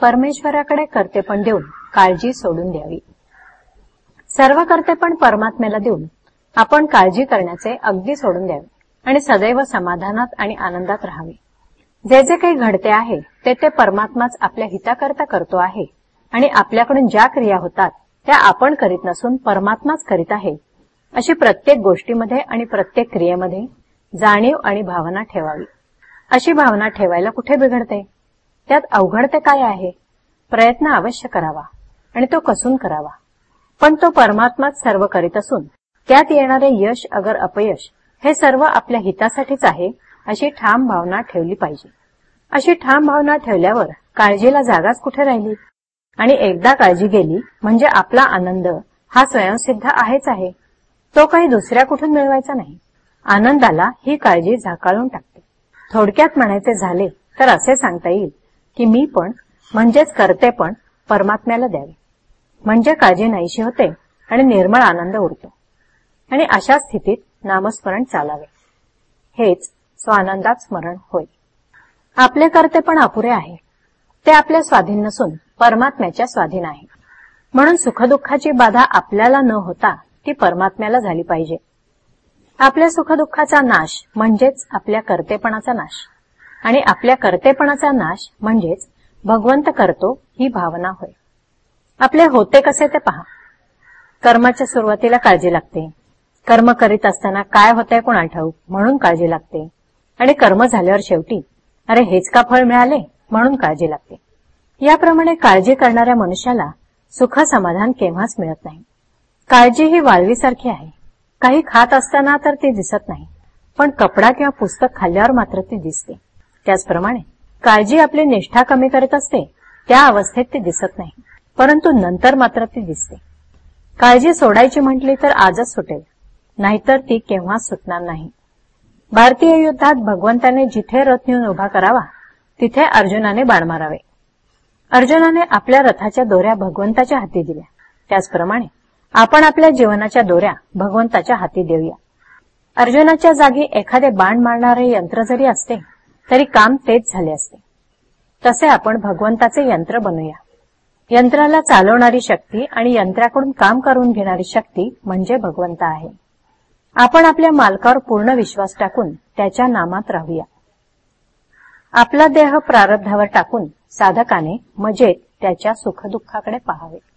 परमेश्वराकडे कर्तेपण देऊन काळजी सोडून द्यावी. सर्व कर्तेपण परमात्म्याला देऊन आपण काळजी करण्याचे अगदी सोडून द्यावे आणि सदैव समाधानात आणि आनंदात राहावे. जे जे काही घडते आहे ते ते परमात्माच आपल्या हिताकरता करतो आहे आणि आपल्याकडून ज्या क्रिया होतात त्या आपण करीत नसून परमात्माच करीत आहे अशी प्रत्येक गोष्टीमध्ये आणि प्रत्येक क्रियेमध्ये जाणीव आणि भावना ठेवावी. अशी भावना ठेवायला कुठे बिघडते? त्यात अवघड ते काय आहे? प्रयत्न अवश्य करावा आणि तो कसून करावा. पण तो परमात्माच सर्व करीत असून त्यात येणारे यश अगर अपयश हे सर्व आपल्या हितासाठीच आहे अशी ठाम भावना ठेवली पाहिजे. अशी ठाम भावना ठेवल्यावर काळजीला जागाच कुठे राहिली? आणि एकदा काळजी गेली म्हणजे आपला आनंद हा स्वयंसिद्ध आहेच आहे. तो काही दुसऱ्या कुठून मिळवायचा नाही. आनंदाला ही काळजी झाकाळून टाकते. थोडक्यात म्हणायचे झाले तर असे सांगता येईल. की मी पण म्हणजेच करते पण परमात्म्याला द्यावे. म्हणजे काळजी नाहीशी होते आणि निर्मळ आनंद उरतो. आणि अशा स्थितीत नामस्मरण चालावे. हेच स्वानंदात स्मरण होय. आपले करते पण अपुरे आहे. ते आपल्या स्वाधीन नसून परमात्म्याच्या स्वाधीन आहे. म्हणून सुखदुःखाची बाधा आपल्याला न होता ती परमात्म्याला झाली पाहिजे. आपल्या सुखदुःखाचा नाश म्हणजेच आपल्या कर्तेपणाचा नाश. आणि आपल्या कर्तेपणाचा नाश म्हणजेच भगवंत करतो ही भावना होय. आपले होते कसे ते पहा. कर्माच्या सुरुवातीला काळजी लागते. कर्म करीत असताना काय होतंय कोणा ठाऊक म्हणून काळजी लागते. आणि कर्म झाल्यावर शेवटी अरे हेच का फळ मिळाले म्हणून काळजी लागते. याप्रमाणे काळजी करणाऱ्या मनुष्याला सुख समाधान केव्हाच मिळत नाही. काळजी ही वाळवीसारखी आहे. काही खात असताना तर ती दिसत नाही पण कपडा किंवा पुस्तक खाल्ल्यावर मात्र ती दिसते. त्याचप्रमाणे काळजी आपली निष्ठा कमी करत असते त्या अवस्थेत ती दिसत नाही परंतु नंतर मात्र ती दिसते. काळजी सोडायची म्हटली तर आजच सुटेल नाहीतर ती केव्हाच सुटणार नाही. भारतीय युद्धात भगवंताने जिथे रथ नेऊन उभा करावा तिथे अर्जुनाने बाण मारावे. अर्जुनाने आपल्या रथाच्या दोऱ्या भगवंताच्या हाती दिल्या. त्याचप्रमाणे आपण आपल्या जीवनाच्या दोऱ्या भगवंताच्या हाती देऊया. अर्जुनाच्या जागी एखादे बाण मारणारे यंत्र जरी असते तरी काम तेच झाले असते. तसे आपण भगवंताचे यंत्र बनूया. यंत्राला चालवणारी शक्ती आणि यंत्राकडून काम करून घेणारी शक्ती म्हणजे भगवंत आहे. आपण आपल्या मालकावर पूर्ण विश्वास टाकून त्याच्या नामात राहूया. आपला देह प्रारब्धावर टाकून साधकाने मजेत त्याच्या सुखदुःखाकडे पाहावे.